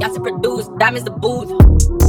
Y'all to produce diamonds the booth.